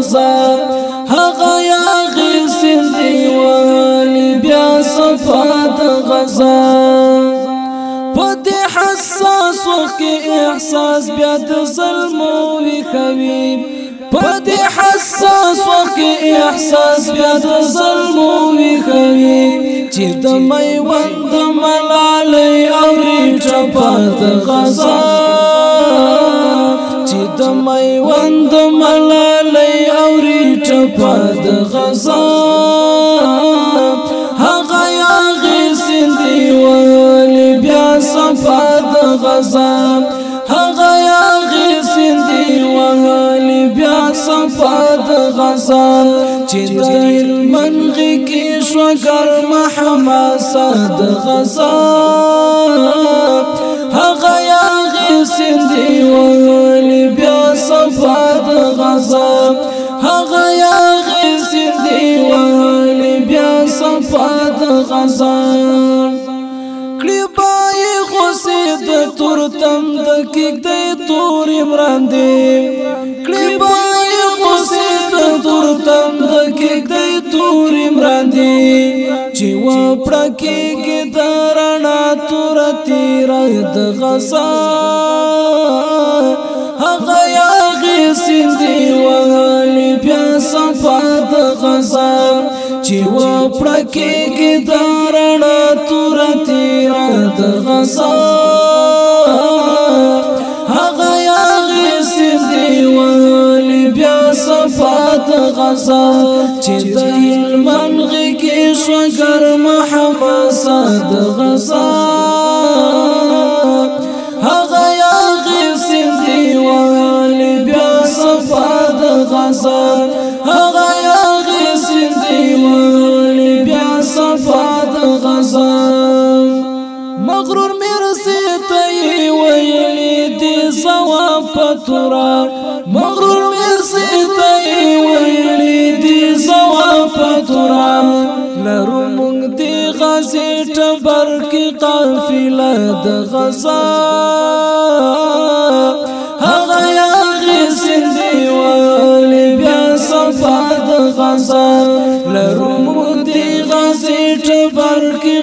مزار هغه یا غسل دیوال بیا صفات غزار پدې حساس کې احساس بیا د ظلم وی خوي پدې حساس کې احساس بیا د ظلم وی خوي چې د میوند ملالې اوري چپات غزار چې د میوند ملالې پد غزا هغه یا غسین دیوال بیا صفاد غزا هغه یا غسین دیوال بیا صفاد غزا چې د منغ کې شوګر محمد صد غزا غزان کلی پای خوسی د تور تم د کیک د تور عمران دی کلی پای خوسی د تور تم د کیک د تور عمران دی چې و پړکی کې درنا تور تیر د غزان هغه یا غسین دی وهل بیا صفه د غزان چې و پړکې کې دارړ تور تیر د غسا هغه یاغې سندې ول بیا صفات غسا چې د علمن کې شو ګرم حماس د غسا هغه یاغې سندې ول بیا صفات غسا فطرا مغرور مرسیتای ویلی دی زوا فطرا لرو مونگ دی غازی ٹبر غزا هغه یاغی سندی والی بیا صفا غزا لرو مونگ دی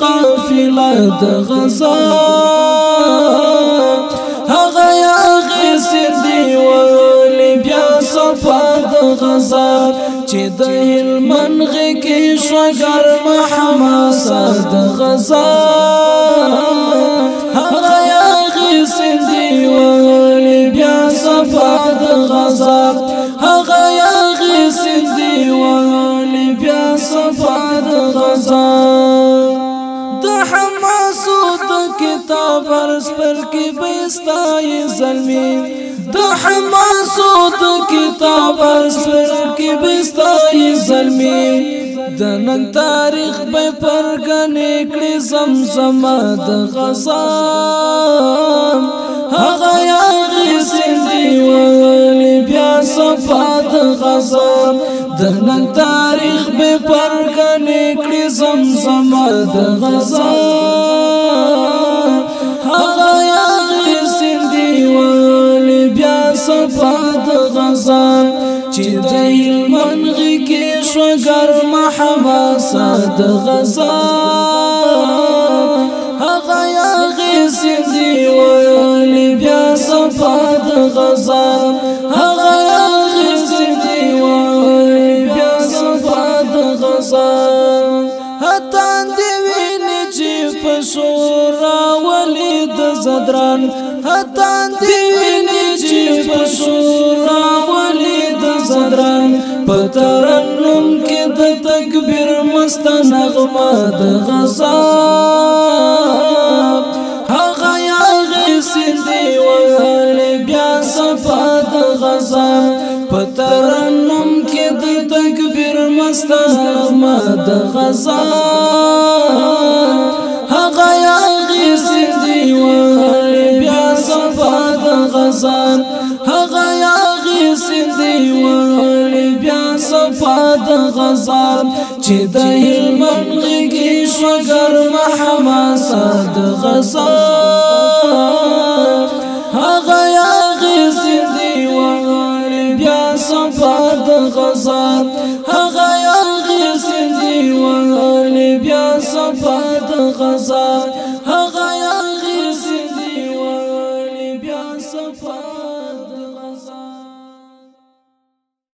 قافله غزا غزار چې د هلمن غکی شوګر محما سر د غزار هغه یا غسن دی ولی بیا صفا د غزار هغه یا غسن دی ولی بیا صفا د غزار د حم کتاب ارس پر کی بیستای ظلمی دا حماسو دا کتاب ارس پر کی بیستای ظلمی د نن تاریخ به پرګنې کړې زمزم د غزان هغه یاغي سندیوال بیا صفات غزان د نن تاریخ به پرګنې کړې زمزم د غزان جر محبا د غزا هغا یا غیس دی ویل بیا صفا د غزا هغا یا غیس دی ویل بیا صفا د غزا هتان دی وین چې په شور زدران هتان دی وین چې په شور زدران پترنو د نغمه د غصاب هغه یا غسندې وهلې بیا صفا د غصاب پترنم کې د تکبیر مست نغمه د غصاب د غزال چې د هلمند غږی شو ګرم حماس د غزال هغه یا غزي دی وغړ بیا صفا د غزال هغه یا غزي دی وغړ بیا صفا د غزال